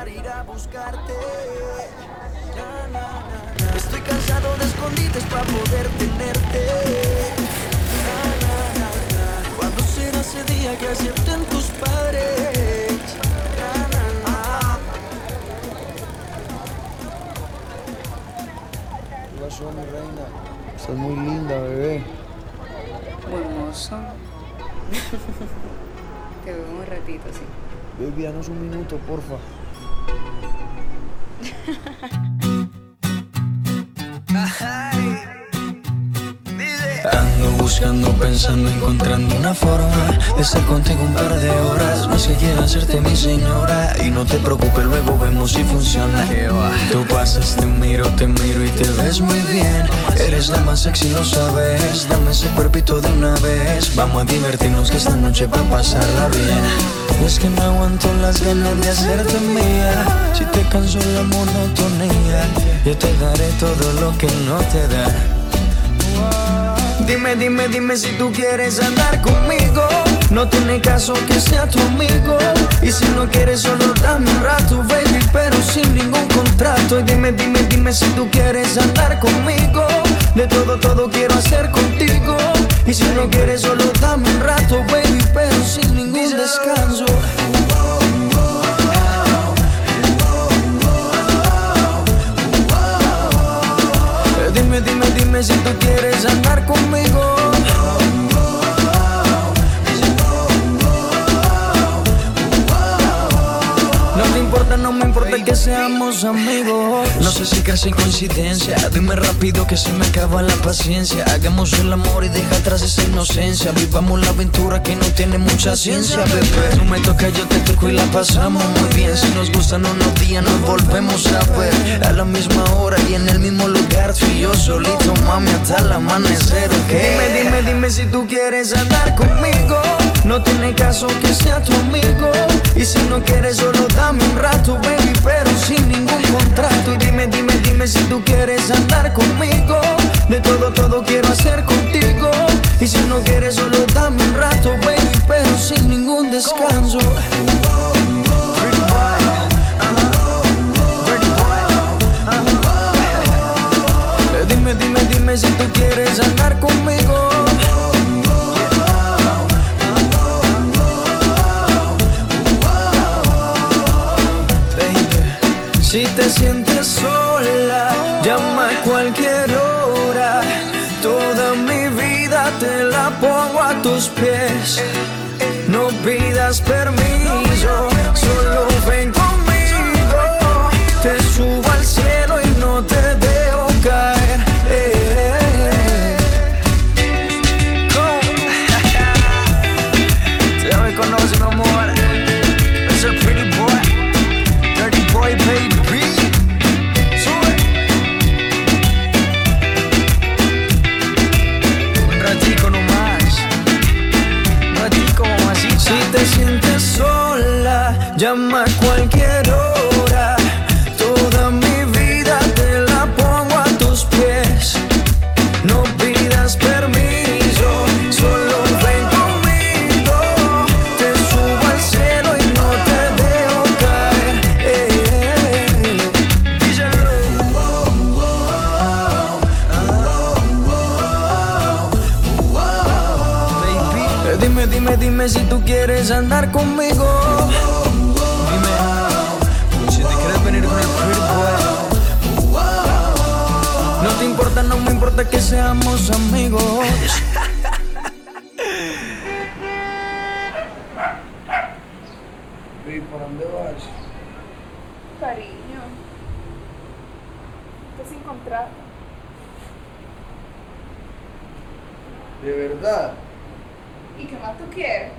para ir a buscarte. Estoy cansado de escondites para poder tenerte. ¿Cuándo será ese día que acepten tus padres? ¿Qué pasó, mi reina? Estás muy linda, bebé. Mozo. Te veo un ratito, sí. Baby, danos un minuto, porfa. Ajá. Buscando, pensando, encontrando una forma de estar contigo un par de horas. No sé quiero hacerte mi señora y no te preocupes, luego vemos si funciona. Tú pasas, te miro, te miro y te ves muy bien. Eres la más sexy, lo sabes. Dame ese cuerpito de una vez. Vamos a divertirnos que esta noche va a pasarla bien. Es que no aguanto las ganas de hacerte mía. Si te canso la monotonía, yo te daré todo lo que no te da. Dime, dime, dime si tú quieres andar conmigo. No tiene caso que sea tu amigo. Y si no quieres, solo dame un rato, baby, pero sin ningún contrato. Y dime, dime, dime si tú quieres andar conmigo. De todo, todo quiero hacer contigo. Y si no quieres, solo dame un rato, baby, quieres andar conmigo. No me importa que seamos amigos. No sé si casi coincidencia. Dime rápido que se me acaba la paciencia. Hagamos el amor y deja atrás esa inocencia. Vivamos la aventura que no tiene mucha ciencia, bebé. Tú me toca, yo te toco y la pasamos muy bien. Si nos gustan unos días, nos volvemos a ver. A la misma hora y en el mismo lugar. Tú y yo solito, mami, hasta el amanecer, ¿ok? Dime, dime, dime si tú quieres andar conmigo. No tiene caso que sea tu amigo. Y si no quieres, solo dame un rato, baby, pero sin ningún contrato. Y dime, dime, dime si tú quieres andar conmigo. De todo, todo quiero te sientes sola, llama a cualquier hora. Toda mi vida te la pongo a tus pies. No pidas permiso, llama cualquier hora. Toda mi vida te la pongo a tus pies. No pidas permiso, solo ven conmigo. Te subo al cielo y no te dejo caer. Eh, eh, Dime, dime, dime si tú quieres andar conmigo. Importa, no me importa que seamos amigos. Baby, ¿para dónde vas? Cariño. Estás sin contrato. ¿De verdad? ¿Y qué más tú quieres?